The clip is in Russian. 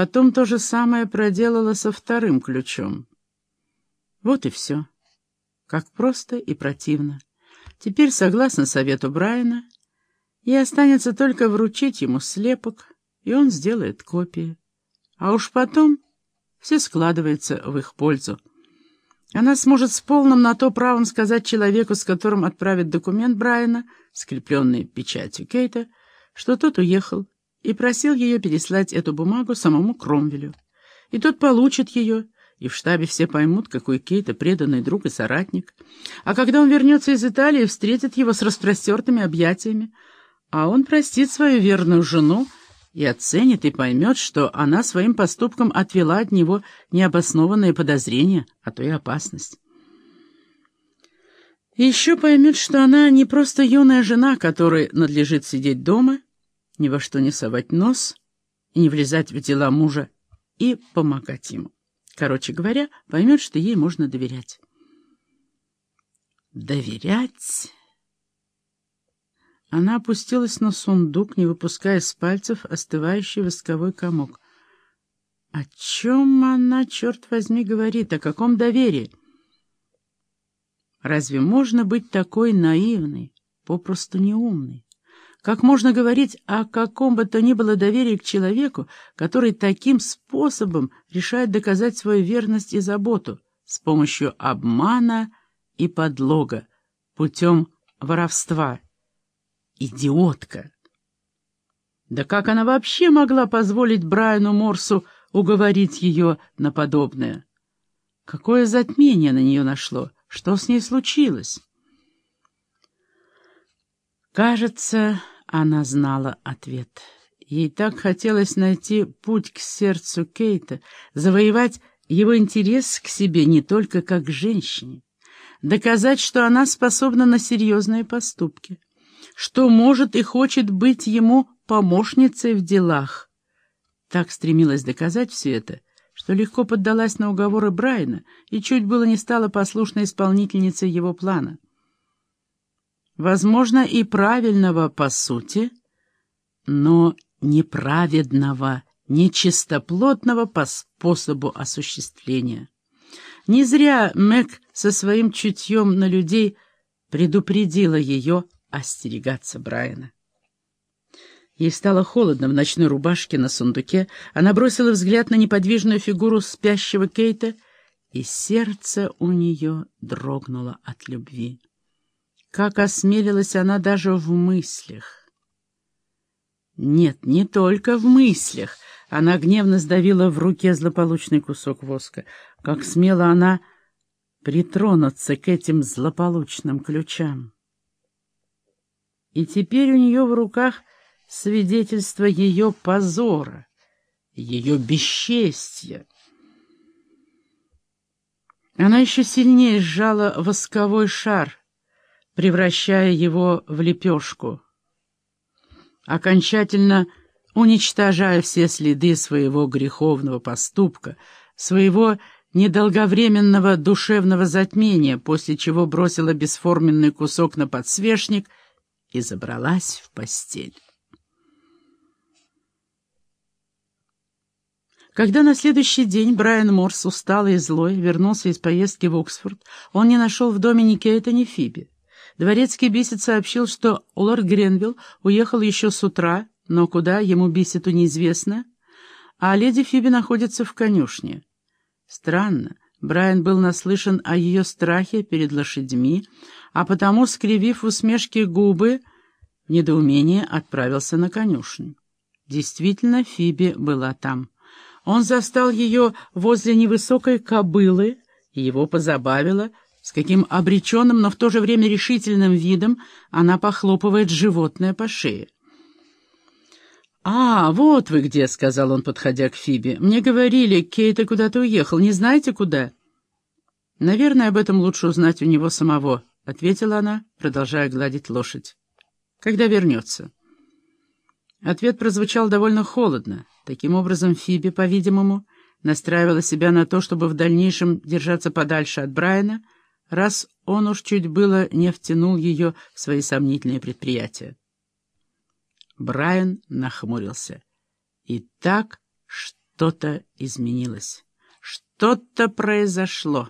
Потом то же самое проделала со вторым ключом. Вот и все. Как просто и противно. Теперь, согласно совету Брайана, ей останется только вручить ему слепок, и он сделает копии. А уж потом все складывается в их пользу. Она сможет с полным на то правом сказать человеку, с которым отправит документ Брайана, скрепленный печатью Кейта, что тот уехал, и просил ее переслать эту бумагу самому Кромвелю. И тот получит ее, и в штабе все поймут, какой Кейта преданный друг и соратник. А когда он вернется из Италии, встретит его с распростертыми объятиями, а он простит свою верную жену и оценит и поймет, что она своим поступком отвела от него необоснованные подозрения, а то и опасность. И еще поймет, что она не просто юная жена, которой надлежит сидеть дома, ни во что не совать нос, не влезать в дела мужа и помогать ему. Короче говоря, поймет, что ей можно доверять. Доверять? Она опустилась на сундук, не выпуская с пальцев остывающий восковой комок. О чем она, черт возьми, говорит? О каком доверии? Разве можно быть такой наивной, попросту неумной? Как можно говорить о каком бы то ни было доверии к человеку, который таким способом решает доказать свою верность и заботу с помощью обмана и подлога, путем воровства? Идиотка! Да как она вообще могла позволить Брайану Морсу уговорить ее на подобное? Какое затмение на нее нашло? Что с ней случилось? Кажется, она знала ответ. Ей так хотелось найти путь к сердцу Кейта, завоевать его интерес к себе не только как женщине, доказать, что она способна на серьезные поступки, что может и хочет быть ему помощницей в делах. Так стремилась доказать все это, что легко поддалась на уговоры Брайана и чуть было не стала послушной исполнительницей его плана возможно, и правильного по сути, но неправедного, нечистоплотного по способу осуществления. Не зря Мэг со своим чутьем на людей предупредила ее остерегаться Брайана. Ей стало холодно в ночной рубашке на сундуке, она бросила взгляд на неподвижную фигуру спящего Кейта, и сердце у нее дрогнуло от любви. Как осмелилась она даже в мыслях. Нет, не только в мыслях. Она гневно сдавила в руке злополучный кусок воска. Как смело она притронуться к этим злополучным ключам. И теперь у нее в руках свидетельство ее позора, ее бесчестья. Она еще сильнее сжала восковой шар, превращая его в лепешку, окончательно уничтожая все следы своего греховного поступка, своего недолговременного душевного затмения, после чего бросила бесформенный кусок на подсвечник и забралась в постель. Когда на следующий день Брайан Морс, усталый и злой, вернулся из поездки в Оксфорд, он не нашел в доме ни Кейта, ни Фиби. Дворецкий Бисет сообщил, что лорд Гренвилл уехал еще с утра, но куда, ему Бисету неизвестно, а леди Фиби находится в конюшне. Странно, Брайан был наслышан о ее страхе перед лошадьми, а потому, скривив усмешки губы, в недоумении отправился на конюшню. Действительно, Фиби была там. Он застал ее возле невысокой кобылы, и его позабавило, с каким обреченным, но в то же время решительным видом она похлопывает животное по шее. «А, вот вы где», — сказал он, подходя к Фибе. «Мне говорили, Кейта куда-то уехал. Не знаете, куда?» «Наверное, об этом лучше узнать у него самого», — ответила она, продолжая гладить лошадь. «Когда вернется?» Ответ прозвучал довольно холодно. Таким образом, Фиби, по-видимому, настраивала себя на то, чтобы в дальнейшем держаться подальше от Брайана — раз он уж чуть было не втянул ее в свои сомнительные предприятия. Брайан нахмурился. «Итак, что?» Что-то изменилось. Что-то произошло.